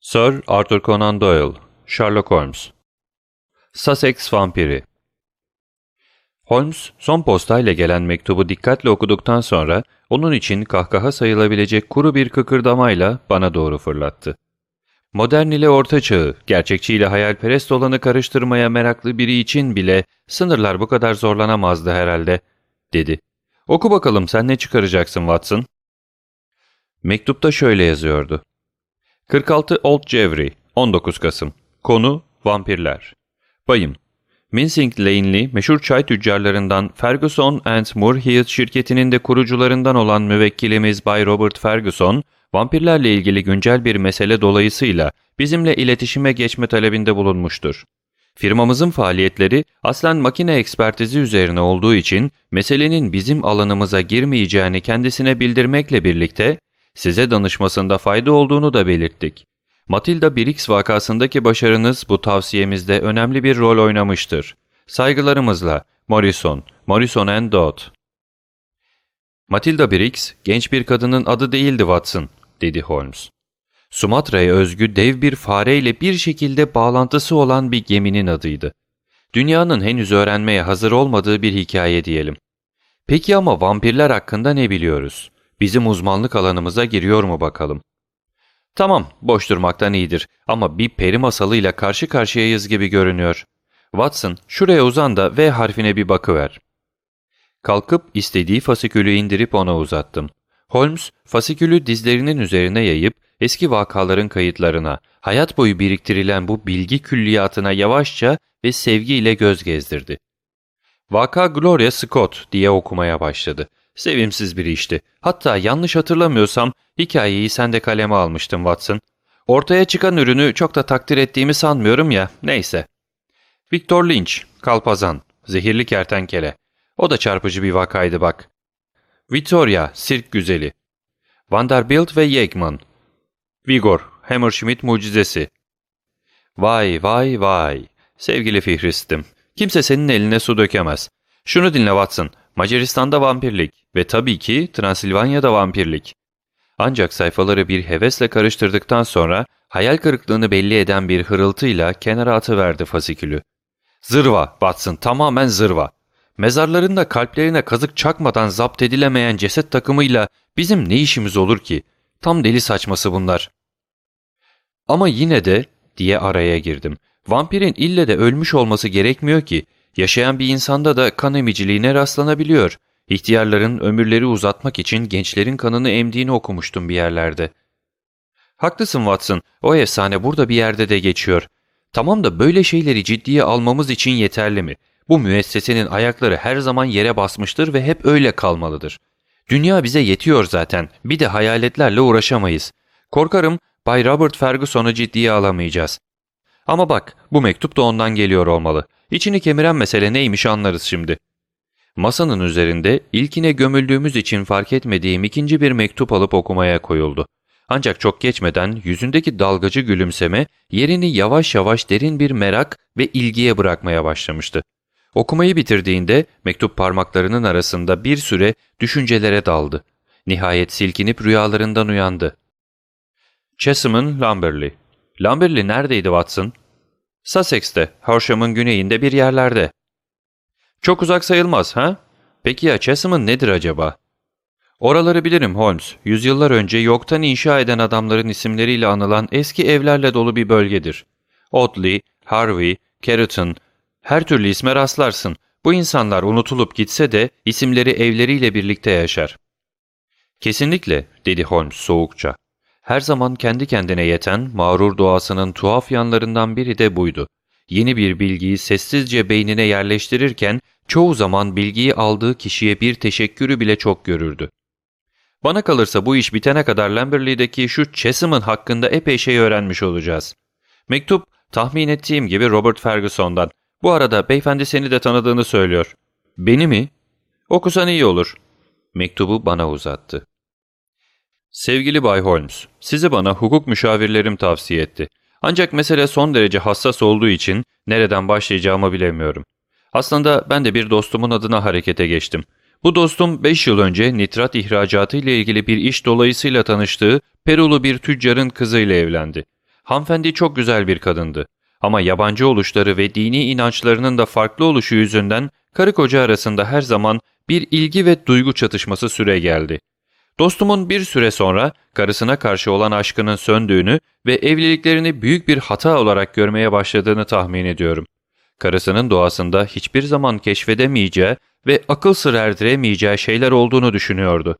Sir Arthur Conan Doyle, Sherlock Holmes Sussex Vampiri Holmes, son postayla gelen mektubu dikkatle okuduktan sonra onun için kahkaha sayılabilecek kuru bir kıkırdamayla bana doğru fırlattı. Modern ile orta çağı, gerçekçi ile hayalperest olanı karıştırmaya meraklı biri için bile sınırlar bu kadar zorlanamazdı herhalde, dedi. Oku bakalım sen ne çıkaracaksın Watson? Mektupta şöyle yazıyordu. 46 Old Jevry, 19 Kasım. Konu vampirler. Bayım, Mincing Lane'li meşhur çay tüccarlarından Ferguson and Moorhead şirketinin de kurucularından olan müvekkilimiz Bay Robert Ferguson, vampirlerle ilgili güncel bir mesele dolayısıyla bizimle iletişime geçme talebinde bulunmuştur. Firmamızın faaliyetleri aslen makine ekspertizi üzerine olduğu için meselenin bizim alanımıza girmeyeceğini kendisine bildirmekle birlikte size danışmasında fayda olduğunu da belirttik. Matilda Briggs vakasındaki başarınız bu tavsiyemizde önemli bir rol oynamıştır. Saygılarımızla Morrison, Morrison and Dodd. Matilda Briggs, genç bir kadının adı değildi Watson, dedi Holmes. Sumatra'ya özgü dev bir fareyle bir şekilde bağlantısı olan bir geminin adıydı. Dünyanın henüz öğrenmeye hazır olmadığı bir hikaye diyelim. Peki ama vampirler hakkında ne biliyoruz? Bizim uzmanlık alanımıza giriyor mu bakalım? Tamam, boş durmaktan iyidir ama bir peri masalıyla karşı karşıyayız gibi görünüyor. Watson, şuraya uzan da V harfine bir bakıver. Kalkıp istediği fasikülü indirip ona uzattım. Holmes, fasikülü dizlerinin üzerine yayıp eski vakaların kayıtlarına, hayat boyu biriktirilen bu bilgi külliyatına yavaşça ve sevgiyle göz gezdirdi. Vaka Gloria Scott diye okumaya başladı. Sevimsiz bir işti. Hatta yanlış hatırlamıyorsam hikayeyi sen de kaleme almıştın Watson. Ortaya çıkan ürünü çok da takdir ettiğimi sanmıyorum ya, neyse. Victor Lynch, kalpazan, zehirli kertenkele. O da çarpıcı bir vakaydı bak. Victoria, sirk güzeli. Vanderbilt ve Yeggman. Vigor, Hammerschmidt mucizesi. Vay vay vay. Sevgili Fihristim, kimse senin eline su dökemez. Şunu dinle Watson, Macaristan'da vampirlik ve tabii ki Transilvanya'da vampirlik. Ancak sayfaları bir hevesle karıştırdıktan sonra hayal kırıklığını belli eden bir hırıltıyla kenara atıverdi fasikülü. Zırva, Watson, tamamen zırva. Mezarlarında kalplerine kazık çakmadan zapt edilemeyen ceset takımıyla bizim ne işimiz olur ki? Tam deli saçması bunlar. Ama yine de diye araya girdim. Vampirin ille de ölmüş olması gerekmiyor ki. Yaşayan bir insanda da kan emiciliğine rastlanabiliyor. İhtiyarların ömürleri uzatmak için gençlerin kanını emdiğini okumuştum bir yerlerde. Haklısın Watson, o efsane burada bir yerde de geçiyor. Tamam da böyle şeyleri ciddiye almamız için yeterli mi? Bu müessesenin ayakları her zaman yere basmıştır ve hep öyle kalmalıdır. Dünya bize yetiyor zaten, bir de hayaletlerle uğraşamayız. Korkarım Bay Robert Ferguson'u ciddiye alamayacağız. Ama bak, bu mektup da ondan geliyor olmalı. İçini kemiren mesele neymiş anlarız şimdi. Masanın üzerinde ilkine gömüldüğümüz için fark etmediğim ikinci bir mektup alıp okumaya koyuldu. Ancak çok geçmeden yüzündeki dalgacı gülümseme yerini yavaş yavaş derin bir merak ve ilgiye bırakmaya başlamıştı. Okumayı bitirdiğinde mektup parmaklarının arasında bir süre düşüncelere daldı. Nihayet silkinip rüyalarından uyandı. Chessum'un Lamberley. Lamberley neredeydi Watson? Sussex'te, Harsham'ın güneyinde bir yerlerde. Çok uzak sayılmaz ha? Peki ya Chessum'un nedir acaba? Oraları bilirim Holmes. Yüzyıllar önce yoktan inşa eden adamların isimleriyle anılan eski evlerle dolu bir bölgedir. Audley, Harvey, Carrington, her türlü isme rastlarsın. Bu insanlar unutulup gitse de isimleri evleriyle birlikte yaşar. Kesinlikle, dedi Holmes soğukça. Her zaman kendi kendine yeten, mağrur doğasının tuhaf yanlarından biri de buydu. Yeni bir bilgiyi sessizce beynine yerleştirirken çoğu zaman bilgiyi aldığı kişiye bir teşekkürü bile çok görürdü. Bana kalırsa bu iş bitene kadar Lamberley'deki şu Chessum'ın hakkında epey şey öğrenmiş olacağız. Mektup tahmin ettiğim gibi Robert Ferguson'dan. Bu arada beyefendi seni de tanıdığını söylüyor. Beni mi? Okusan iyi olur. Mektubu bana uzattı. Sevgili Bay Holmes, sizi bana hukuk müşavirlerim tavsiye etti. Ancak mesele son derece hassas olduğu için nereden başlayacağımı bilemiyorum. Aslında ben de bir dostumun adına harekete geçtim. Bu dostum 5 yıl önce nitrat ihracatı ile ilgili bir iş dolayısıyla tanıştığı Perulu bir tüccarın kızıyla evlendi. Hanımefendi çok güzel bir kadındı. Ama yabancı oluşları ve dini inançlarının da farklı oluşu yüzünden karı koca arasında her zaman bir ilgi ve duygu çatışması süre geldi. Dostumun bir süre sonra karısına karşı olan aşkının söndüğünü ve evliliklerini büyük bir hata olarak görmeye başladığını tahmin ediyorum. Karısının doğasında hiçbir zaman keşfedemeyeceği ve akıl sır erdiremeyeceği şeyler olduğunu düşünüyordu.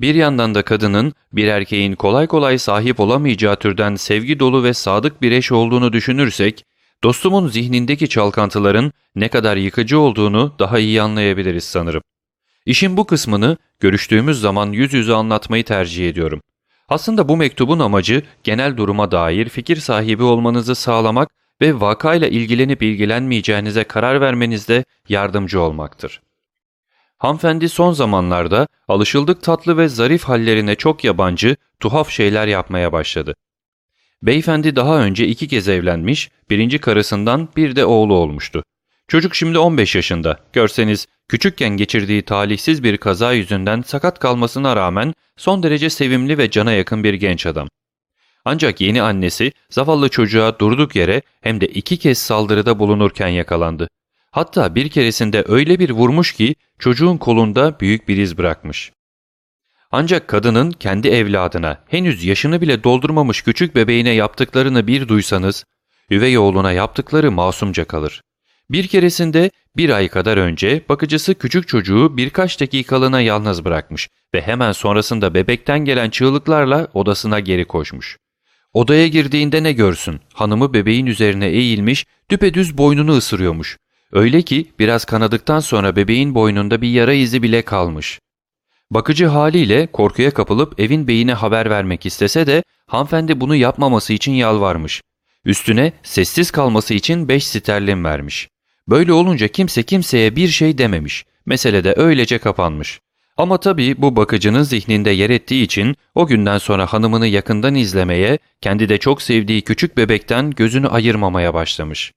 Bir yandan da kadının bir erkeğin kolay kolay sahip olamayacağı türden sevgi dolu ve sadık bir eş olduğunu düşünürsek, dostumun zihnindeki çalkantıların ne kadar yıkıcı olduğunu daha iyi anlayabiliriz sanırım. İşin bu kısmını görüştüğümüz zaman yüz yüze anlatmayı tercih ediyorum. Aslında bu mektubun amacı genel duruma dair fikir sahibi olmanızı sağlamak ve vakayla ilgilenip ilgilenmeyeceğinize karar vermenizde yardımcı olmaktır. Hanımefendi son zamanlarda alışıldık tatlı ve zarif hallerine çok yabancı, tuhaf şeyler yapmaya başladı. Beyefendi daha önce iki kez evlenmiş, birinci karısından bir de oğlu olmuştu. Çocuk şimdi 15 yaşında. Görseniz küçükken geçirdiği talihsiz bir kaza yüzünden sakat kalmasına rağmen son derece sevimli ve cana yakın bir genç adam. Ancak yeni annesi zavallı çocuğa durduk yere hem de iki kez saldırıda bulunurken yakalandı. Hatta bir keresinde öyle bir vurmuş ki çocuğun kolunda büyük bir iz bırakmış. Ancak kadının kendi evladına henüz yaşını bile doldurmamış küçük bebeğine yaptıklarını bir duysanız, üvey oğluna yaptıkları masumca kalır. Bir keresinde bir ay kadar önce bakıcısı küçük çocuğu birkaç dakikalığına yalnız bırakmış ve hemen sonrasında bebekten gelen çığlıklarla odasına geri koşmuş. Odaya girdiğinde ne görsün? Hanımı bebeğin üzerine eğilmiş, düpedüz boynunu ısırıyormuş. Öyle ki biraz kanadıktan sonra bebeğin boynunda bir yara izi bile kalmış. Bakıcı haliyle korkuya kapılıp evin beyine haber vermek istese de hanımefendi bunu yapmaması için yalvarmış. Üstüne sessiz kalması için 5 sterlin vermiş. Böyle olunca kimse kimseye bir şey dememiş. Mesele de öylece kapanmış. Ama tabii bu bakıcının zihninde yer ettiği için o günden sonra hanımını yakından izlemeye, kendi de çok sevdiği küçük bebekten gözünü ayırmamaya başlamış.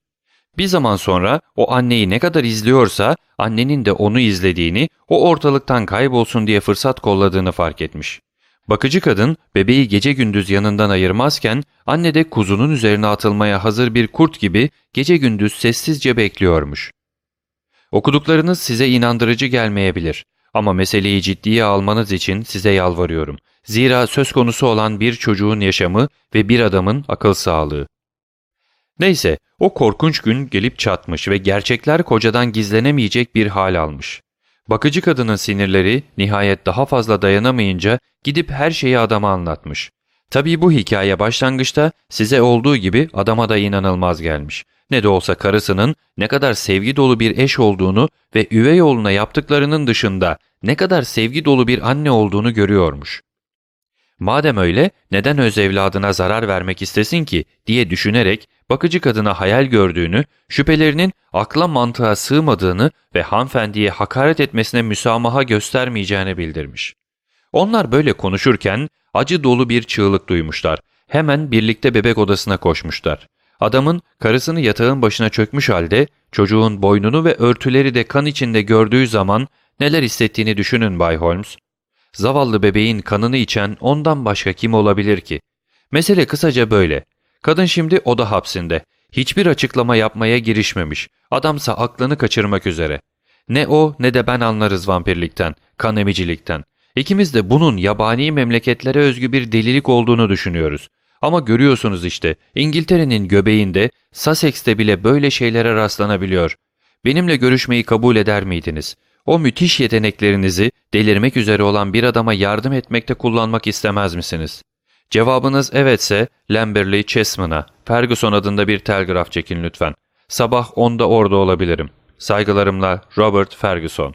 Bir zaman sonra o anneyi ne kadar izliyorsa annenin de onu izlediğini, o ortalıktan kaybolsun diye fırsat kolladığını fark etmiş. Bakıcı kadın bebeği gece gündüz yanından ayırmazken anne de kuzunun üzerine atılmaya hazır bir kurt gibi gece gündüz sessizce bekliyormuş. Okuduklarınız size inandırıcı gelmeyebilir ama meseleyi ciddiye almanız için size yalvarıyorum. Zira söz konusu olan bir çocuğun yaşamı ve bir adamın akıl sağlığı. Neyse, o korkunç gün gelip çatmış ve gerçekler kocadan gizlenemeyecek bir hal almış. Bakıcı kadının sinirleri nihayet daha fazla dayanamayınca gidip her şeyi adama anlatmış. Tabii bu hikaye başlangıçta size olduğu gibi adama da inanılmaz gelmiş. Ne de olsa karısının ne kadar sevgi dolu bir eş olduğunu ve üvey oğluna yaptıklarının dışında ne kadar sevgi dolu bir anne olduğunu görüyormuş. Madem öyle neden öz evladına zarar vermek istesin ki diye düşünerek bakıcı kadına hayal gördüğünü, şüphelerinin akla mantığa sığmadığını ve hanımefendiye hakaret etmesine müsamaha göstermeyeceğini bildirmiş. Onlar böyle konuşurken acı dolu bir çığlık duymuşlar. Hemen birlikte bebek odasına koşmuşlar. Adamın karısını yatağın başına çökmüş halde çocuğun boynunu ve örtüleri de kan içinde gördüğü zaman neler hissettiğini düşünün Bay Holmes. Zavallı bebeğin kanını içen ondan başka kim olabilir ki? Mesele kısaca böyle. Kadın şimdi oda hapsinde. Hiçbir açıklama yapmaya girişmemiş. Adamsa aklını kaçırmak üzere. Ne o ne de ben anlarız vampirlikten, kan emicilikten. İkimiz de bunun yabani memleketlere özgü bir delilik olduğunu düşünüyoruz. Ama görüyorsunuz işte İngiltere'nin göbeğinde Sussex'te bile böyle şeylere rastlanabiliyor. Benimle görüşmeyi kabul eder miydiniz? O müthiş yeteneklerinizi delirmek üzere olan bir adama yardım etmekte kullanmak istemez misiniz? Cevabınız evetse Lamberley Chessman'a Ferguson adında bir telgraf çekin lütfen. Sabah 10'da orada olabilirim. Saygılarımla Robert Ferguson.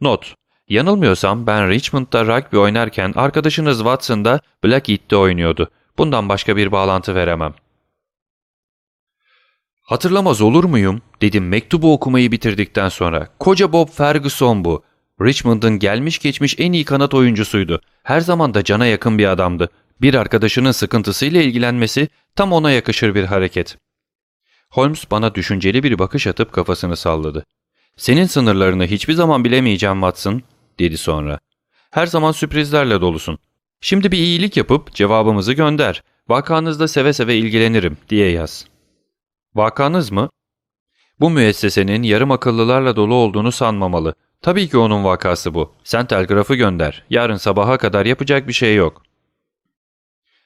Not. Yanılmıyorsam ben Richmond'da rugby oynarken arkadaşınız Watson da Blackheath'te oynuyordu. Bundan başka bir bağlantı veremem. Hatırlamaz olur muyum? dedim mektubu okumayı bitirdikten sonra. Koca Bob Ferguson bu. Richmond'ın gelmiş geçmiş en iyi kanat oyuncusuydu. Her zaman da cana yakın bir adamdı. Bir arkadaşının sıkıntısıyla ilgilenmesi tam ona yakışır bir hareket. Holmes bana düşünceli bir bakış atıp kafasını salladı. Senin sınırlarını hiçbir zaman bilemeyeceğim Watson, dedi sonra. Her zaman sürprizlerle dolusun. Şimdi bir iyilik yapıp cevabımızı gönder. vakanızda seve seve ilgilenirim diye yaz. Vakanız mı? Bu müessesenin yarım akıllılarla dolu olduğunu sanmamalı. Tabii ki onun vakası bu. Sen telgrafı gönder. Yarın sabaha kadar yapacak bir şey yok.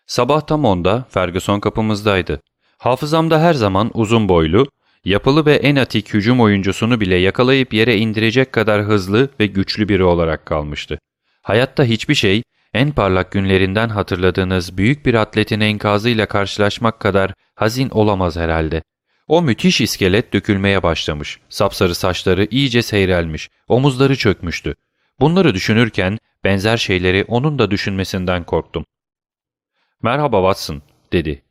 Sabah tam onda Ferguson kapımızdaydı. Hafızamda her zaman uzun boylu, yapılı ve en atik hücum oyuncusunu bile yakalayıp yere indirecek kadar hızlı ve güçlü biri olarak kalmıştı. Hayatta hiçbir şey, en parlak günlerinden hatırladığınız büyük bir atletin enkazıyla karşılaşmak kadar hazin olamaz herhalde. O müthiş iskelet dökülmeye başlamış, sapsarı saçları iyice seyrelmiş, omuzları çökmüştü. Bunları düşünürken benzer şeyleri onun da düşünmesinden korktum. ''Merhaba Watson'' dedi.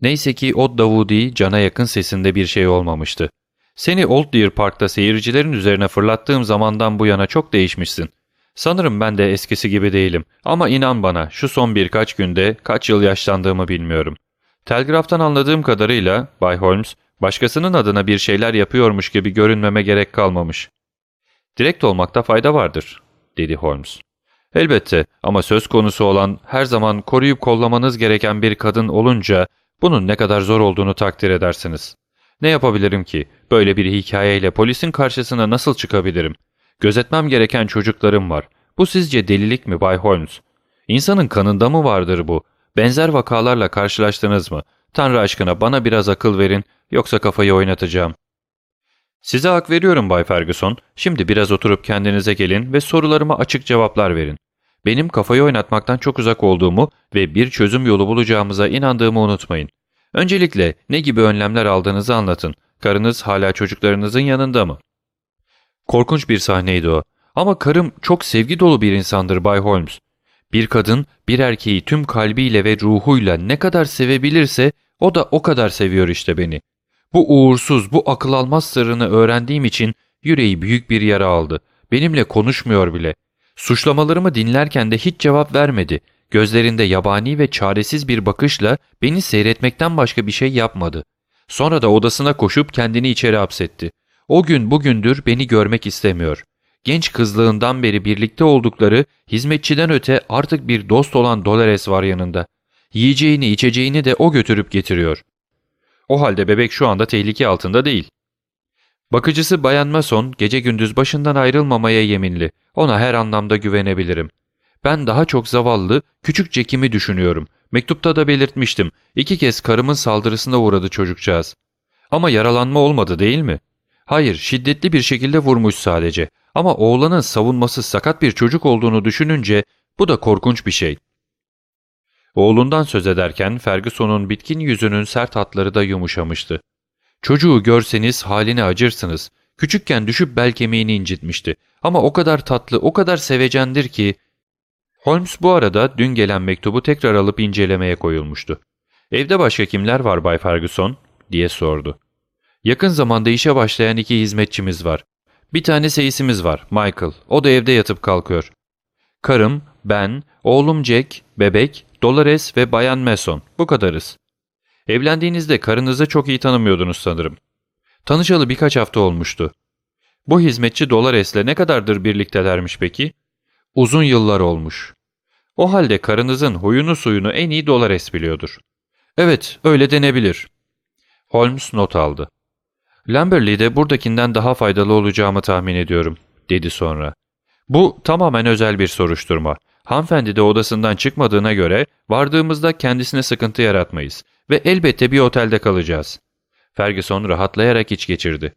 Neyse ki o Davudi cana yakın sesinde bir şey olmamıştı. ''Seni Old Deer Park'ta seyircilerin üzerine fırlattığım zamandan bu yana çok değişmişsin. Sanırım ben de eskisi gibi değilim ama inan bana şu son birkaç günde kaç yıl yaşlandığımı bilmiyorum. Telgraftan anladığım kadarıyla Bay Holmes başkasının adına bir şeyler yapıyormuş gibi görünmeme gerek kalmamış. Direkt olmakta fayda vardır, dedi Holmes. Elbette ama söz konusu olan her zaman koruyup kollamanız gereken bir kadın olunca bunun ne kadar zor olduğunu takdir edersiniz. Ne yapabilirim ki? Böyle bir hikayeyle polisin karşısına nasıl çıkabilirim? Gözetmem gereken çocuklarım var. Bu sizce delilik mi Bay Holmes? İnsanın kanında mı vardır bu? Benzer vakalarla karşılaştınız mı? Tanrı aşkına bana biraz akıl verin yoksa kafayı oynatacağım. Size hak veriyorum Bay Ferguson. Şimdi biraz oturup kendinize gelin ve sorularıma açık cevaplar verin. Benim kafayı oynatmaktan çok uzak olduğumu ve bir çözüm yolu bulacağımıza inandığımı unutmayın. Öncelikle ne gibi önlemler aldığınızı anlatın. Karınız hala çocuklarınızın yanında mı? Korkunç bir sahneydi o. Ama karım çok sevgi dolu bir insandır Bay Holmes. Bir kadın bir erkeği tüm kalbiyle ve ruhuyla ne kadar sevebilirse o da o kadar seviyor işte beni. Bu uğursuz, bu akıl almaz sırrını öğrendiğim için yüreği büyük bir yara aldı. Benimle konuşmuyor bile. Suçlamalarımı dinlerken de hiç cevap vermedi. Gözlerinde yabani ve çaresiz bir bakışla beni seyretmekten başka bir şey yapmadı. Sonra da odasına koşup kendini içeri hapsetti. O gün bugündür beni görmek istemiyor. Genç kızlığından beri birlikte oldukları hizmetçiden öte artık bir dost olan Dolores var yanında. Yiyeceğini içeceğini de o götürüp getiriyor. O halde bebek şu anda tehlike altında değil. Bakıcısı Bayan Mason gece gündüz başından ayrılmamaya yeminli. Ona her anlamda güvenebilirim. Ben daha çok zavallı, küçük Jack'imi düşünüyorum. Mektupta da belirtmiştim. İki kez karımın saldırısına uğradı çocukcağız. Ama yaralanma olmadı değil mi? Hayır, şiddetli bir şekilde vurmuş sadece. Ama oğlanın savunması sakat bir çocuk olduğunu düşününce bu da korkunç bir şey. Oğlundan söz ederken Ferguson'un bitkin yüzünün sert hatları da yumuşamıştı. Çocuğu görseniz haline acırsınız. Küçükken düşüp bel kemiğini incitmişti. Ama o kadar tatlı, o kadar sevecendir ki... Holmes bu arada dün gelen mektubu tekrar alıp incelemeye koyulmuştu. ''Evde başka kimler var Bay Ferguson?'' diye sordu. ''Yakın zamanda işe başlayan iki hizmetçimiz var. Bir tane seyisimiz var, Michael. O da evde yatıp kalkıyor. Karım, ben, oğlum Jack, bebek, Dolores ve Bayan Mason. Bu kadarız. Evlendiğinizde karınızı çok iyi tanımıyordunuz sanırım. Tanışalı birkaç hafta olmuştu. Bu hizmetçi Dolores'le ne kadardır birliktelermiş peki? Uzun yıllar olmuş. O halde karınızın huyunu suyunu en iyi Dolores biliyordur. Evet, öyle denebilir. Holmes not aldı. Lamberley'de buradakinden daha faydalı olacağımı tahmin ediyorum, dedi sonra. Bu tamamen özel bir soruşturma. Hanımefendi de odasından çıkmadığına göre vardığımızda kendisine sıkıntı yaratmayız ve elbette bir otelde kalacağız. Ferguson rahatlayarak iç geçirdi.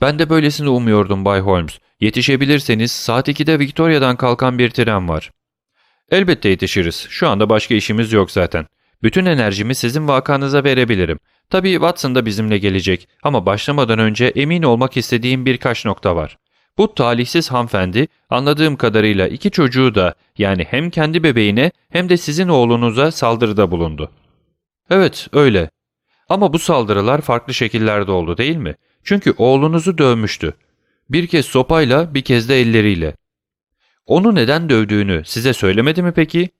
Ben de böylesini umuyordum Bay Holmes. Yetişebilirseniz saat 2'de Victoria'dan kalkan bir tren var. Elbette yetişiriz. Şu anda başka işimiz yok zaten. Bütün enerjimi sizin vakanıza verebilirim. Tabii Watson da bizimle gelecek ama başlamadan önce emin olmak istediğim birkaç nokta var. Bu talihsiz hanımefendi anladığım kadarıyla iki çocuğu da yani hem kendi bebeğine hem de sizin oğlunuza saldırıda bulundu. Evet öyle. Ama bu saldırılar farklı şekillerde oldu değil mi? Çünkü oğlunuzu dövmüştü. Bir kez sopayla bir kez de elleriyle. Onu neden dövdüğünü size söylemedi mi peki?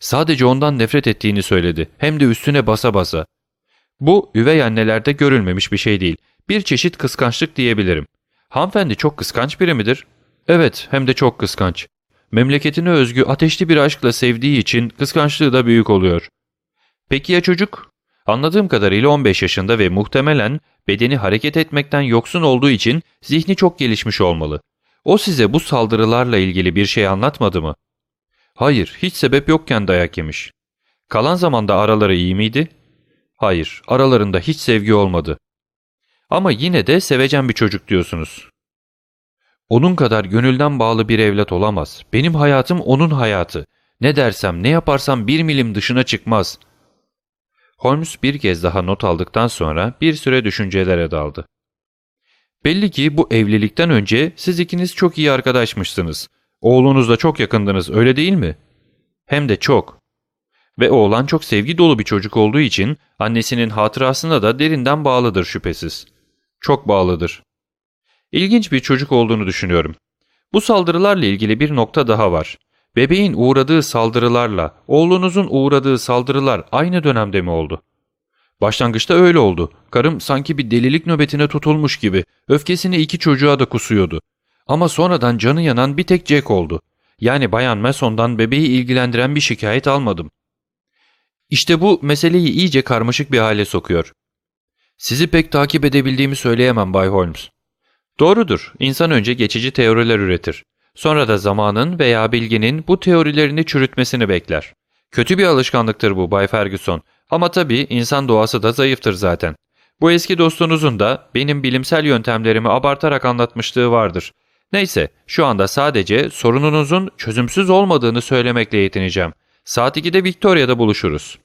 Sadece ondan nefret ettiğini söyledi. Hem de üstüne basa basa. Bu üvey annelerde görülmemiş bir şey değil. Bir çeşit kıskançlık diyebilirim. Hanımefendi çok kıskanç biri midir? Evet, hem de çok kıskanç. Memleketine özgü ateşli bir aşkla sevdiği için kıskançlığı da büyük oluyor. Peki ya çocuk? Anladığım kadarıyla 15 yaşında ve muhtemelen bedeni hareket etmekten yoksun olduğu için zihni çok gelişmiş olmalı. O size bu saldırılarla ilgili bir şey anlatmadı mı? Hayır, hiç sebep yokken dayak yemiş. Kalan zamanda araları iyi miydi? Hayır, aralarında hiç sevgi olmadı. Ama yine de sevecen bir çocuk diyorsunuz. Onun kadar gönülden bağlı bir evlat olamaz. Benim hayatım onun hayatı. Ne dersem ne yaparsam bir milim dışına çıkmaz. Holmes bir kez daha not aldıktan sonra bir süre düşüncelere daldı. Belli ki bu evlilikten önce siz ikiniz çok iyi arkadaşmışsınız. Oğlunuzla çok yakındınız öyle değil mi? Hem de çok. Ve oğlan çok sevgi dolu bir çocuk olduğu için annesinin hatırasına da derinden bağlıdır şüphesiz. Çok bağlıdır. İlginç bir çocuk olduğunu düşünüyorum. Bu saldırılarla ilgili bir nokta daha var. Bebeğin uğradığı saldırılarla oğlunuzun uğradığı saldırılar aynı dönemde mi oldu? Başlangıçta öyle oldu. Karım sanki bir delilik nöbetine tutulmuş gibi öfkesini iki çocuğa da kusuyordu. Ama sonradan canı yanan bir tek Jack oldu. Yani Bayan Mason'dan bebeği ilgilendiren bir şikayet almadım. İşte bu meseleyi iyice karmaşık bir hale sokuyor. Sizi pek takip edebildiğimi söyleyemem Bay Holmes. Doğrudur, insan önce geçici teoriler üretir. Sonra da zamanın veya bilginin bu teorilerini çürütmesini bekler. Kötü bir alışkanlıktır bu Bay Ferguson ama tabii insan doğası da zayıftır zaten. Bu eski dostunuzun da benim bilimsel yöntemlerimi abartarak anlatmışlığı vardır. Neyse, şu anda sadece sorununuzun çözümsüz olmadığını söylemekle yetineceğim. Saat 2'de Victoria'da buluşuruz.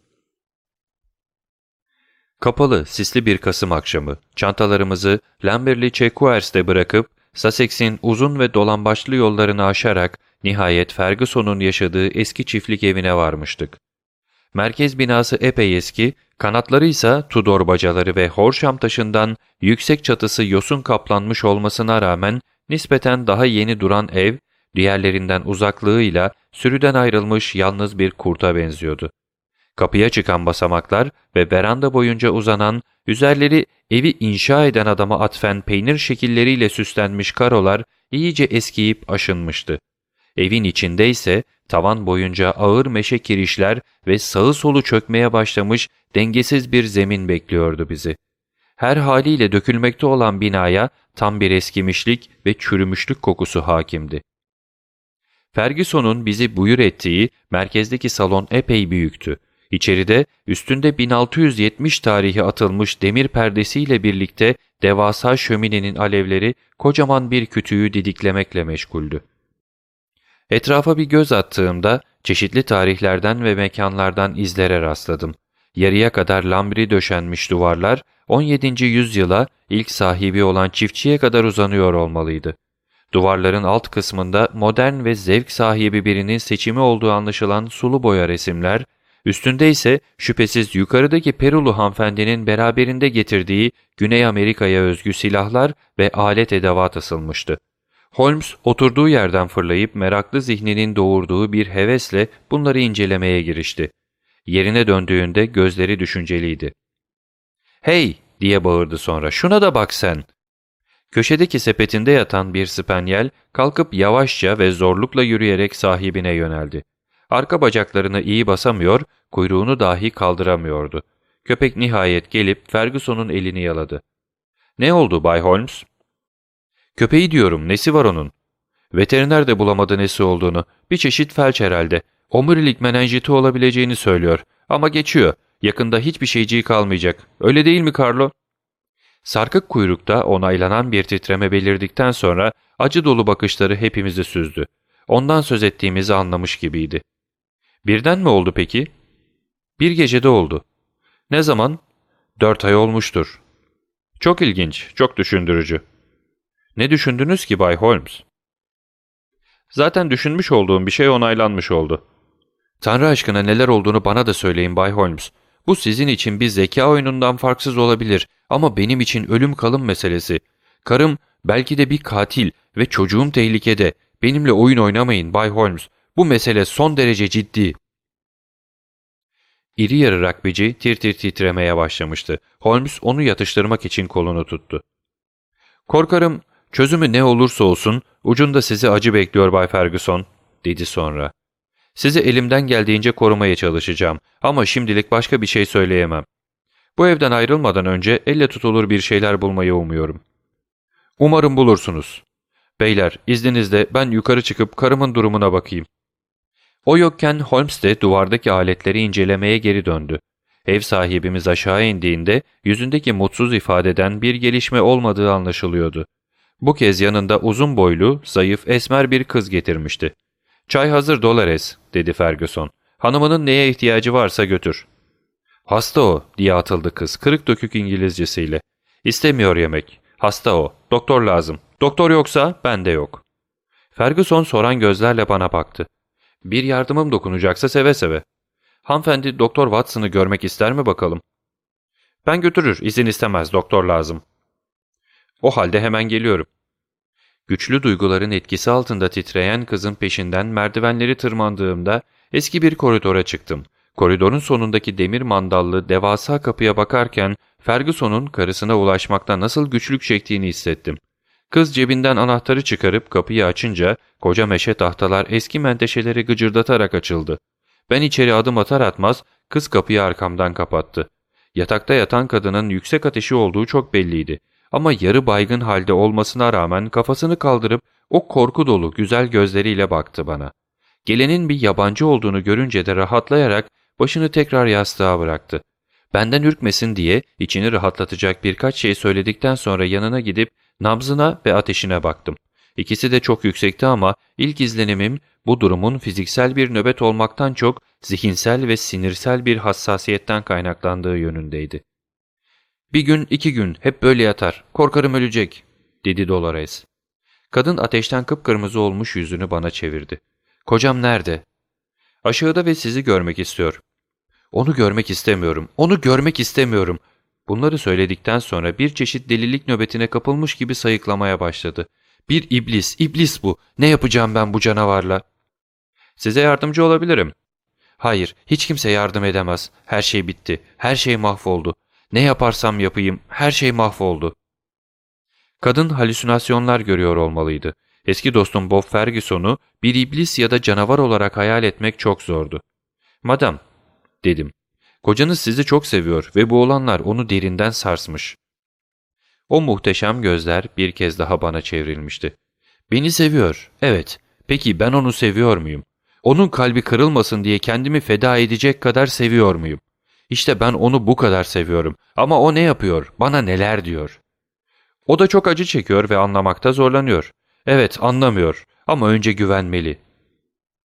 Kapalı, sisli bir Kasım akşamı, çantalarımızı Lamberley Chequers'te bırakıp Sussex'in uzun ve dolambaçlı yollarını aşarak nihayet Ferguson'un yaşadığı eski çiftlik evine varmıştık. Merkez binası epey eski, kanatları ise Tudor bacaları ve horşam taşından yüksek çatısı yosun kaplanmış olmasına rağmen nispeten daha yeni duran ev, diğerlerinden uzaklığıyla sürüden ayrılmış yalnız bir kurta benziyordu. Kapıya çıkan basamaklar ve veranda boyunca uzanan, üzerleri evi inşa eden adama atfen peynir şekilleriyle süslenmiş karolar iyice eskiyip aşınmıştı. Evin içinde ise tavan boyunca ağır meşe kirişler ve sağı solu çökmeye başlamış dengesiz bir zemin bekliyordu bizi. Her haliyle dökülmekte olan binaya tam bir eskimişlik ve çürümüşlük kokusu hakimdi. Ferguson'un bizi buyur ettiği merkezdeki salon epey büyüktü. İçeride üstünde 1670 tarihi atılmış demir perdesiyle birlikte devasa şöminenin alevleri kocaman bir kütüğü didiklemekle meşguldü. Etrafa bir göz attığımda çeşitli tarihlerden ve mekanlardan izlere rastladım. Yarıya kadar lambri döşenmiş duvarlar 17. yüzyıla ilk sahibi olan çiftçiye kadar uzanıyor olmalıydı. Duvarların alt kısmında modern ve zevk sahibi birinin seçimi olduğu anlaşılan sulu boya resimler, üstünde ise şüphesiz yukarıdaki Perulu hanımefendinin beraberinde getirdiği Güney Amerika'ya özgü silahlar ve alet edevat asılmıştı. Holmes oturduğu yerden fırlayıp meraklı zihninin doğurduğu bir hevesle bunları incelemeye girişti. Yerine döndüğünde gözleri düşünceliydi. ''Hey!'' diye bağırdı sonra. ''Şuna da bak sen!'' Köşedeki sepetinde yatan bir spanyel kalkıp yavaşça ve zorlukla yürüyerek sahibine yöneldi. Arka bacaklarını iyi basamıyor, kuyruğunu dahi kaldıramıyordu. Köpek nihayet gelip Ferguson'un elini yaladı. ''Ne oldu Bay Holmes?'' ''Köpeği diyorum, nesi var onun?'' Veteriner de bulamadı nesi olduğunu. Bir çeşit felç herhalde. Omurilik menenjiti olabileceğini söylüyor. Ama geçiyor. Yakında hiçbir şeyciği kalmayacak. Öyle değil mi Carlo? Sarkık kuyrukta onaylanan bir titreme belirdikten sonra acı dolu bakışları hepimizi süzdü. Ondan söz ettiğimizi anlamış gibiydi. Birden mi oldu peki? Bir gecede oldu. Ne zaman? Dört ay olmuştur. Çok ilginç, çok düşündürücü. Ne düşündünüz ki Bay Holmes? Zaten düşünmüş olduğum bir şey onaylanmış oldu. Tanrı aşkına neler olduğunu bana da söyleyin Bay Holmes. Bu sizin için bir zeka oyunundan farksız olabilir ama benim için ölüm kalım meselesi. Karım belki de bir katil ve çocuğum tehlikede. Benimle oyun oynamayın Bay Holmes. Bu mesele son derece ciddi. İri yarı rakbici tir tir titremeye başlamıştı. Holmes onu yatıştırmak için kolunu tuttu. Korkarım çözümü ne olursa olsun ucunda sizi acı bekliyor Bay Ferguson, dedi sonra. Sizi elimden geldiğince korumaya çalışacağım ama şimdilik başka bir şey söyleyemem. Bu evden ayrılmadan önce elle tutulur bir şeyler bulmayı umuyorum. Umarım bulursunuz. Beyler, izninizle ben yukarı çıkıp karımın durumuna bakayım. O yokken Holmes de duvardaki aletleri incelemeye geri döndü. Ev sahibimiz aşağı indiğinde yüzündeki mutsuz ifadeden bir gelişme olmadığı anlaşılıyordu. Bu kez yanında uzun boylu, zayıf, esmer bir kız getirmişti. ''Çay hazır Dolores'' dedi Ferguson. ''Hanımının neye ihtiyacı varsa götür.'' ''Hasta o'' diye atıldı kız kırık dökük İngilizcesiyle. ''İstemiyor yemek. Hasta o. Doktor lazım. Doktor yoksa ben de yok.'' Ferguson soran gözlerle bana baktı. ''Bir yardımım dokunacaksa seve seve.'' Hanımefendi Doktor Watson'ı görmek ister mi bakalım? Ben götürür, izin istemez, doktor lazım. O halde hemen geliyorum. Güçlü duyguların etkisi altında titreyen kızın peşinden merdivenleri tırmandığımda eski bir koridora çıktım. Koridorun sonundaki demir mandallı devasa kapıya bakarken Ferguson'un karısına ulaşmakta nasıl güçlük çektiğini hissettim. Kız cebinden anahtarı çıkarıp kapıyı açınca koca meşe tahtalar eski menteşeleri gıcırdatarak açıldı. Ben içeri adım atar atmaz kız kapıyı arkamdan kapattı. Yatakta yatan kadının yüksek ateşi olduğu çok belliydi. Ama yarı baygın halde olmasına rağmen kafasını kaldırıp o korku dolu güzel gözleriyle baktı bana. Gelenin bir yabancı olduğunu görünce de rahatlayarak başını tekrar yastığa bıraktı. Benden ürkmesin diye içini rahatlatacak birkaç şey söyledikten sonra yanına gidip nabzına ve ateşine baktım. İkisi de çok yüksekti ama ilk izlenimim bu durumun fiziksel bir nöbet olmaktan çok zihinsel ve sinirsel bir hassasiyetten kaynaklandığı yönündeydi. ''Bir gün, iki gün hep böyle yatar, korkarım ölecek.'' dedi Dolores. Kadın ateşten kıpkırmızı olmuş yüzünü bana çevirdi. ''Kocam nerede?'' ''Aşağıda ve sizi görmek istiyor.'' ''Onu görmek istemiyorum, onu görmek istemiyorum.'' Bunları söyledikten sonra bir çeşit delilik nöbetine kapılmış gibi sayıklamaya başladı. ''Bir iblis, iblis bu. Ne yapacağım ben bu canavarla?'' ''Size yardımcı olabilirim.'' ''Hayır, hiç kimse yardım edemez. Her şey bitti. Her şey mahvoldu. Ne yaparsam yapayım her şey mahvoldu.'' Kadın halüsinasyonlar görüyor olmalıydı. Eski dostum Bob Ferguson'u bir iblis ya da canavar olarak hayal etmek çok zordu. ''Madam'' dedim. ''Kocanız sizi çok seviyor ve bu olanlar onu derinden sarsmış.'' O muhteşem gözler bir kez daha bana çevrilmişti. ''Beni seviyor, evet. Peki ben onu seviyor muyum? Onun kalbi kırılmasın diye kendimi feda edecek kadar seviyor muyum? İşte ben onu bu kadar seviyorum. Ama o ne yapıyor? Bana neler diyor? O da çok acı çekiyor ve anlamakta zorlanıyor. Evet anlamıyor ama önce güvenmeli.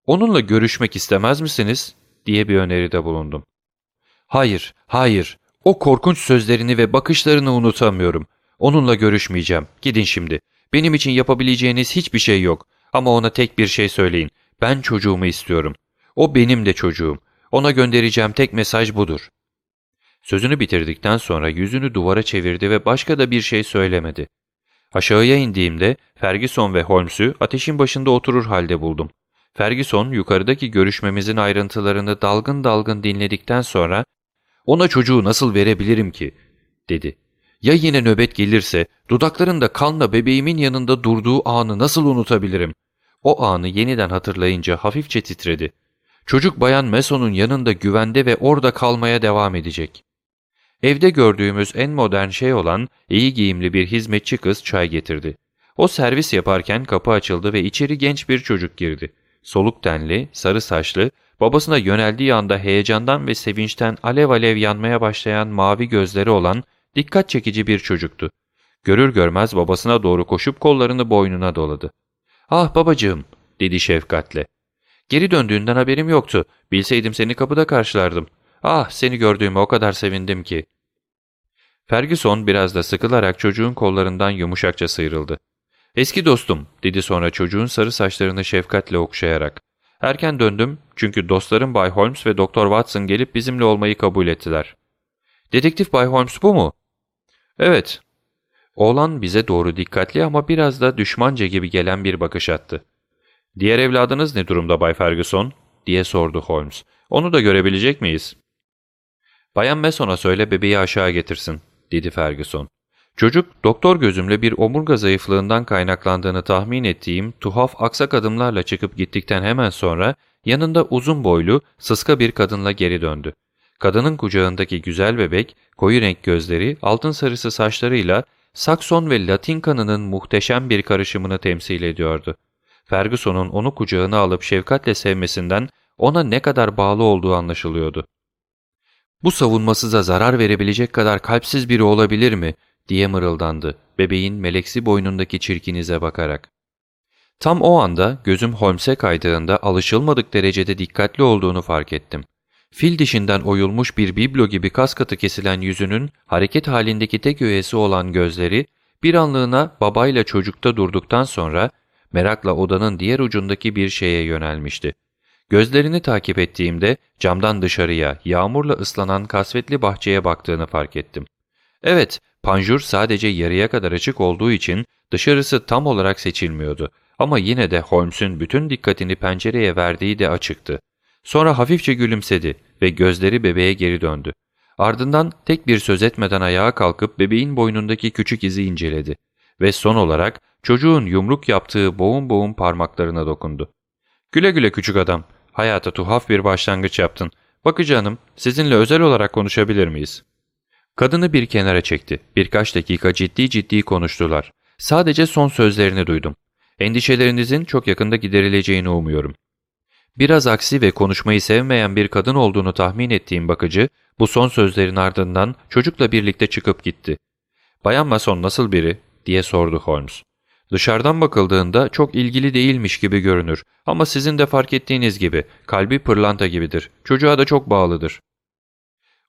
Onunla görüşmek istemez misiniz? diye bir öneride bulundum. Hayır, hayır. O korkunç sözlerini ve bakışlarını unutamıyorum. Onunla görüşmeyeceğim. Gidin şimdi. Benim için yapabileceğiniz hiçbir şey yok. Ama ona tek bir şey söyleyin. Ben çocuğumu istiyorum. O benim de çocuğum. Ona göndereceğim tek mesaj budur. Sözünü bitirdikten sonra yüzünü duvara çevirdi ve başka da bir şey söylemedi. Aşağıya indiğimde Ferguson ve Holmes'u ateşin başında oturur halde buldum. Ferguson yukarıdaki görüşmemizin ayrıntılarını dalgın dalgın dinledikten sonra ''Ona çocuğu nasıl verebilirim ki?'' dedi. ''Ya yine nöbet gelirse dudaklarında kanla bebeğimin yanında durduğu anı nasıl unutabilirim?'' O anı yeniden hatırlayınca hafifçe titredi. Çocuk bayan Meson'un yanında güvende ve orada kalmaya devam edecek. Evde gördüğümüz en modern şey olan iyi giyimli bir hizmetçi kız çay getirdi. O servis yaparken kapı açıldı ve içeri genç bir çocuk girdi. Soluk tenli, sarı saçlı, babasına yöneldiği anda heyecandan ve sevinçten alev alev yanmaya başlayan mavi gözleri olan dikkat çekici bir çocuktu. Görür görmez babasına doğru koşup kollarını boynuna doladı. ''Ah babacığım'' dedi şefkatle. ''Geri döndüğünden haberim yoktu. Bilseydim seni kapıda karşılardım. Ah seni gördüğüme o kadar sevindim ki.'' Ferguson biraz da sıkılarak çocuğun kollarından yumuşakça sıyrıldı. ''Eski dostum'' dedi sonra çocuğun sarı saçlarını şefkatle okşayarak. ''Erken döndüm çünkü dostlarım Bay Holmes ve Doktor Watson gelip bizimle olmayı kabul ettiler.'' ''Dedektif Bay Holmes bu mu?'' ''Evet.'' Oğlan bize doğru dikkatli ama biraz da düşmanca gibi gelen bir bakış attı. ''Diğer evladınız ne durumda Bay Ferguson?'' diye sordu Holmes. ''Onu da görebilecek miyiz?'' ''Bayan Mason'a söyle bebeği aşağı getirsin.'' dedi Ferguson. Çocuk, doktor gözümle bir omurga zayıflığından kaynaklandığını tahmin ettiğim tuhaf aksak adımlarla çıkıp gittikten hemen sonra Yanında uzun boylu, sıska bir kadınla geri döndü. Kadının kucağındaki güzel bebek, koyu renk gözleri, altın sarısı saçlarıyla Sakson ve Latin kanının muhteşem bir karışımını temsil ediyordu. Ferguson'un onu kucağına alıp şefkatle sevmesinden ona ne kadar bağlı olduğu anlaşılıyordu. ''Bu savunmasıza zarar verebilecek kadar kalpsiz biri olabilir mi?'' Diye mırıldandı bebeğin meleksi boynundaki çirkinize bakarak. Tam o anda gözüm Holmes'e kaydığında alışılmadık derecede dikkatli olduğunu fark ettim. Fil dişinden oyulmuş bir biblo gibi kas katı kesilen yüzünün hareket halindeki tek öğesi olan gözleri bir anlığına babayla çocukta durduktan sonra merakla odanın diğer ucundaki bir şeye yönelmişti. Gözlerini takip ettiğimde camdan dışarıya, yağmurla ıslanan kasvetli bahçeye baktığını fark ettim. Evet, panjur sadece yarıya kadar açık olduğu için dışarısı tam olarak seçilmiyordu ama yine de Holmes'un bütün dikkatini pencereye verdiği de açıktı. Sonra hafifçe gülümsedi ve gözleri bebeğe geri döndü. Ardından tek bir söz etmeden ayağa kalkıp bebeğin boynundaki küçük izi inceledi ve son olarak çocuğun yumruk yaptığı boğum boğum parmaklarına dokundu. ''Güle güle küçük adam, hayata tuhaf bir başlangıç yaptın. Bakıcı hanım, sizinle özel olarak konuşabilir miyiz?'' Kadını bir kenara çekti. Birkaç dakika ciddi ciddi konuştular. Sadece son sözlerini duydum. Endişelerinizin çok yakında giderileceğini umuyorum. Biraz aksi ve konuşmayı sevmeyen bir kadın olduğunu tahmin ettiğim bakıcı, bu son sözlerin ardından çocukla birlikte çıkıp gitti. ''Bayan Mason nasıl biri?'' diye sordu Holmes. Dışarıdan bakıldığında çok ilgili değilmiş gibi görünür ama sizin de fark ettiğiniz gibi kalbi pırlanta gibidir. Çocuğa da çok bağlıdır.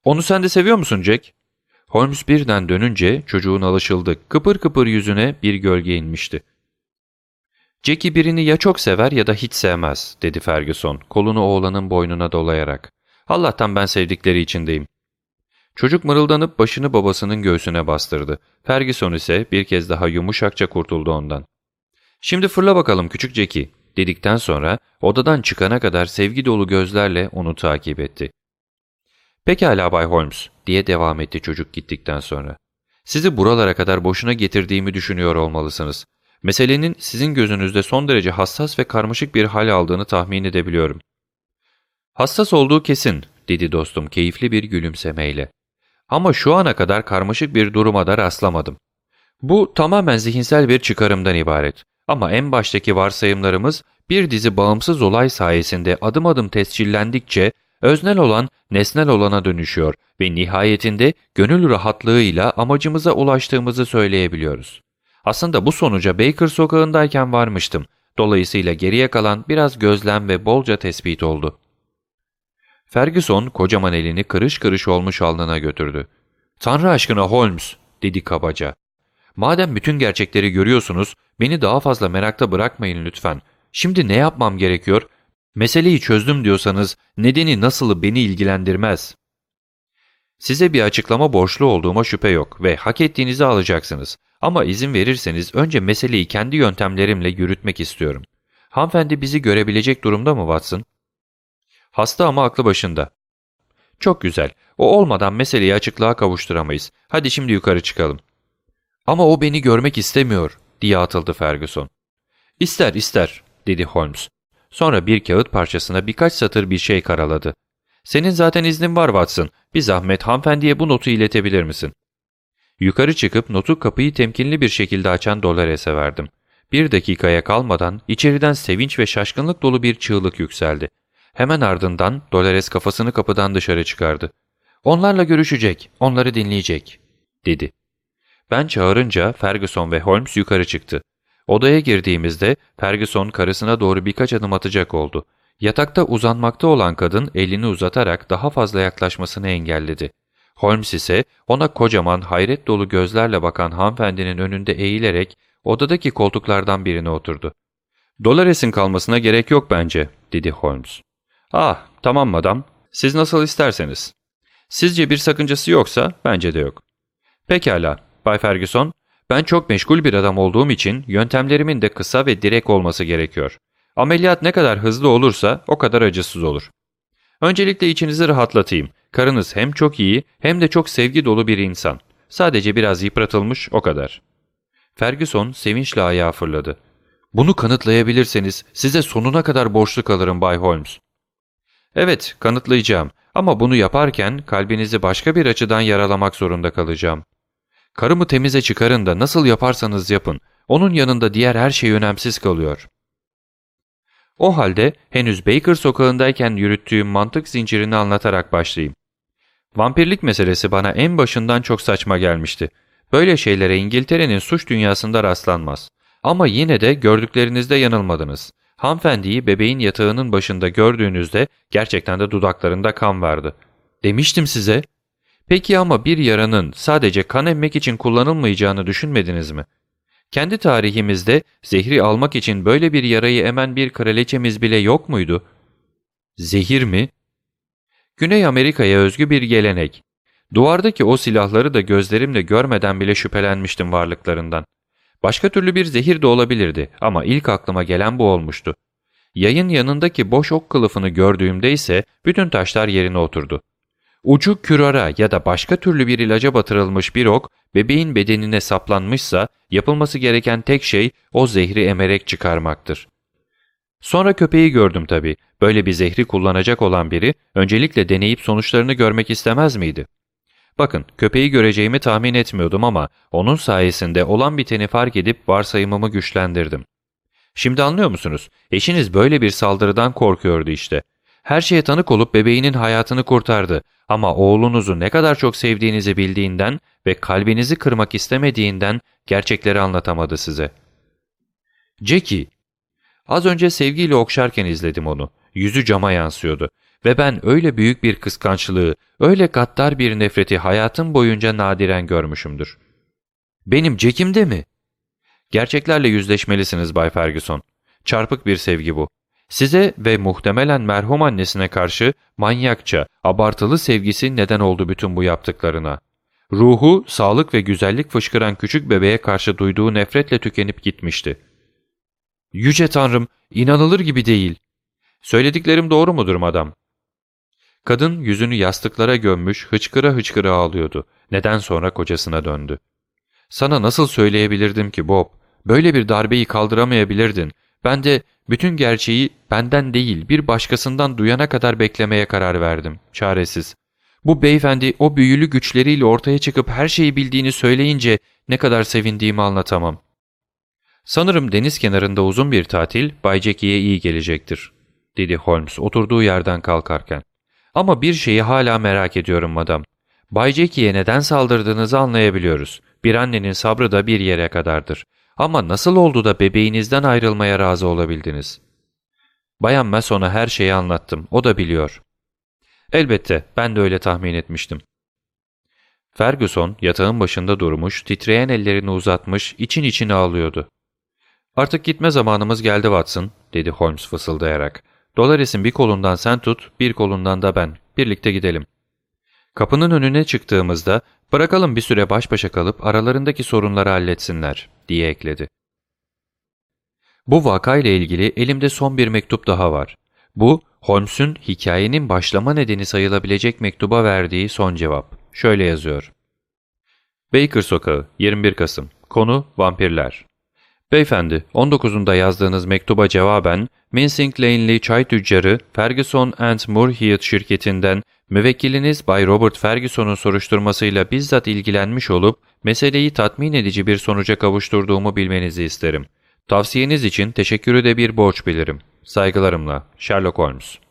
''Onu sen de seviyor musun Jack?'' Holmes birden dönünce çocuğun alışıldı. Kıpır kıpır yüzüne bir gölge inmişti. Jackie birini ya çok sever ya da hiç sevmez, dedi Ferguson, kolunu oğlanın boynuna dolayarak. Allah'tan ben sevdikleri içindeyim. Çocuk mırıldanıp başını babasının göğsüne bastırdı. Ferguson ise bir kez daha yumuşakça kurtuldu ondan. Şimdi fırla bakalım küçük Jackie, dedikten sonra odadan çıkana kadar sevgi dolu gözlerle onu takip etti. Pekala Bay Holmes, diye devam etti çocuk gittikten sonra. Sizi buralara kadar boşuna getirdiğimi düşünüyor olmalısınız. Meselenin sizin gözünüzde son derece hassas ve karmaşık bir hal aldığını tahmin edebiliyorum. Hassas olduğu kesin, dedi dostum keyifli bir gülümsemeyle. Ama şu ana kadar karmaşık bir duruma da rastlamadım. Bu tamamen zihinsel bir çıkarımdan ibaret. Ama en baştaki varsayımlarımız bir dizi bağımsız olay sayesinde adım adım tescillendikçe öznel olan nesnel olana dönüşüyor ve nihayetinde gönül rahatlığıyla amacımıza ulaştığımızı söyleyebiliyoruz. Aslında bu sonuca Baker sokağındayken varmıştım. Dolayısıyla geriye kalan biraz gözlem ve bolca tespit oldu. Ferguson kocaman elini kırış kırış olmuş alnına götürdü. ''Tanrı aşkına Holmes'' dedi kabaca. ''Madem bütün gerçekleri görüyorsunuz, beni daha fazla merakta bırakmayın lütfen. Şimdi ne yapmam gerekiyor? Meseleyi çözdüm diyorsanız nedeni nasılı beni ilgilendirmez.'' Size bir açıklama borçlu olduğuma şüphe yok ve hak ettiğinizi alacaksınız. Ama izin verirseniz önce meseleyi kendi yöntemlerimle yürütmek istiyorum. Hanımefendi bizi görebilecek durumda mı Watson? Hasta ama aklı başında. Çok güzel. O olmadan meseleyi açıklığa kavuşturamayız. Hadi şimdi yukarı çıkalım. Ama o beni görmek istemiyor, diye atıldı Ferguson. İster ister, dedi Holmes. Sonra bir kağıt parçasına birkaç satır bir şey karaladı. Senin zaten iznin var Watson. Bir zahmet hanımefendiye bu notu iletebilir misin? Yukarı çıkıp notu kapıyı temkinli bir şekilde açan Dolores'e verdim. Bir dakikaya kalmadan içeriden sevinç ve şaşkınlık dolu bir çığlık yükseldi. Hemen ardından Dolores kafasını kapıdan dışarı çıkardı. ''Onlarla görüşecek, onları dinleyecek.'' dedi. Ben çağırınca Ferguson ve Holmes yukarı çıktı. Odaya girdiğimizde Ferguson karısına doğru birkaç adım atacak oldu. Yatakta uzanmakta olan kadın elini uzatarak daha fazla yaklaşmasını engelledi. Holmes ise ona kocaman hayret dolu gözlerle bakan hanımefendinin önünde eğilerek odadaki koltuklardan birine oturdu. ''Dolares'in kalmasına gerek yok bence.'' dedi Holmes. ''Ah, tamam madam. Siz nasıl isterseniz. Sizce bir sakıncası yoksa bence de yok.'' ''Pekala, Bay Ferguson. Ben çok meşgul bir adam olduğum için yöntemlerimin de kısa ve direk olması gerekiyor. Ameliyat ne kadar hızlı olursa o kadar acısız olur. Öncelikle içinizi rahatlatayım. Karınız hem çok iyi hem de çok sevgi dolu bir insan. Sadece biraz yıpratılmış o kadar. Ferguson sevinçle ayağa fırladı. Bunu kanıtlayabilirseniz size sonuna kadar borçlu kalırım Bay Holmes. Evet, kanıtlayacağım ama bunu yaparken kalbinizi başka bir açıdan yaralamak zorunda kalacağım. Karımı temize çıkarın da nasıl yaparsanız yapın, onun yanında diğer her şey önemsiz kalıyor. O halde henüz Baker sokağındayken yürüttüğüm mantık zincirini anlatarak başlayayım. Vampirlik meselesi bana en başından çok saçma gelmişti. Böyle şeylere İngiltere'nin suç dünyasında rastlanmaz. Ama yine de gördüklerinizde yanılmadınız. Hanımefendiyi bebeğin yatağının başında gördüğünüzde gerçekten de dudaklarında kan vardı. Demiştim size. Peki ama bir yaranın sadece kan emmek için kullanılmayacağını düşünmediniz mi? Kendi tarihimizde zehri almak için böyle bir yarayı emen bir kraliçemiz bile yok muydu? Zehir mi? Güney Amerika'ya özgü bir gelenek. Duvardaki o silahları da gözlerimle görmeden bile şüphelenmiştim varlıklarından. Başka türlü bir zehir de olabilirdi ama ilk aklıma gelen bu olmuştu. Yayın yanındaki boş ok kılıfını gördüğümde ise bütün taşlar yerine oturdu. Ucu kürara ya da başka türlü bir ilaca batırılmış bir ok bebeğin bedenine saplanmışsa yapılması gereken tek şey o zehri emerek çıkarmaktır. Sonra köpeği gördüm tabii. Böyle bir zehri kullanacak olan biri öncelikle deneyip sonuçlarını görmek istemez miydi? Bakın köpeği göreceğimi tahmin etmiyordum ama onun sayesinde olan biteni fark edip varsayımımı güçlendirdim. Şimdi anlıyor musunuz? Eşiniz böyle bir saldırıdan korkuyordu işte. Her şeye tanık olup bebeğinin hayatını kurtardı ama oğlunuzu ne kadar çok sevdiğinizi bildiğinden ve kalbinizi kırmak istemediğinden gerçekleri anlatamadı size. Jackie. Az önce sevgiyle okşarken izledim onu. Yüzü cama yansıyordu. Ve ben öyle büyük bir kıskançlığı, öyle gaddar bir nefreti hayatım boyunca nadiren görmüşümdür. Benim Jack'imde mi? Gerçeklerle yüzleşmelisiniz Bay Ferguson. Çarpık bir sevgi bu. Size ve muhtemelen merhum annesine karşı manyakça, abartılı sevgisi neden oldu bütün bu yaptıklarına. Ruhu, sağlık ve güzellik fışkıran küçük bebeğe karşı duyduğu nefretle tükenip gitmişti. Yüce Tanrım, inanılır gibi değil. Söylediklerim doğru mudur madam? Kadın yüzünü yastıklara gömmüş, hıçkıra hıçkıra ağlıyordu. Neden sonra kocasına döndü. Sana nasıl söyleyebilirdim ki Bob? Böyle bir darbeyi kaldıramayabilirdin. Ben de bütün gerçeği benden değil bir başkasından duyana kadar beklemeye karar verdim. Çaresiz. Bu beyefendi o büyülü güçleriyle ortaya çıkıp her şeyi bildiğini söyleyince ne kadar sevindiğimi anlatamam. Sanırım deniz kenarında uzun bir tatil Bay Jackie'ye iyi gelecektir, dedi Holmes oturduğu yerden kalkarken. Ama bir şeyi hala merak ediyorum madam. Bay Jackie'ye neden saldırdığınızı anlayabiliyoruz. Bir annenin sabrı da bir yere kadardır. Ama nasıl oldu da bebeğinizden ayrılmaya razı olabildiniz? Bayan Mason'a her şeyi anlattım. O da biliyor. Elbette ben de öyle tahmin etmiştim. Ferguson yatağın başında durmuş, titreyen ellerini uzatmış, için için ağlıyordu. ''Artık gitme zamanımız geldi Watson.'' dedi Holmes fısıldayarak. ''Dolares'in bir kolundan sen tut, bir kolundan da ben. Birlikte gidelim.'' Kapının önüne çıktığımızda ''Bırakalım bir süre baş başa kalıp aralarındaki sorunları halletsinler.'' diye ekledi. Bu vakayla ilgili elimde son bir mektup daha var. Bu, Holmes'un hikayenin başlama nedeni sayılabilecek mektuba verdiği son cevap. Şöyle yazıyor. Baker Sokağı, 21 Kasım. Konu vampirler. Beyefendi, 19'unda yazdığınız mektuba cevaben Mincing Lane'li çay tüccarı Ferguson and Moorhead şirketinden müvekkiliniz Bay Robert Ferguson'un soruşturmasıyla bizzat ilgilenmiş olup meseleyi tatmin edici bir sonuca kavuşturduğumu bilmenizi isterim. Tavsiyeniz için teşekkürü de bir borç bilirim. Saygılarımla Sherlock Holmes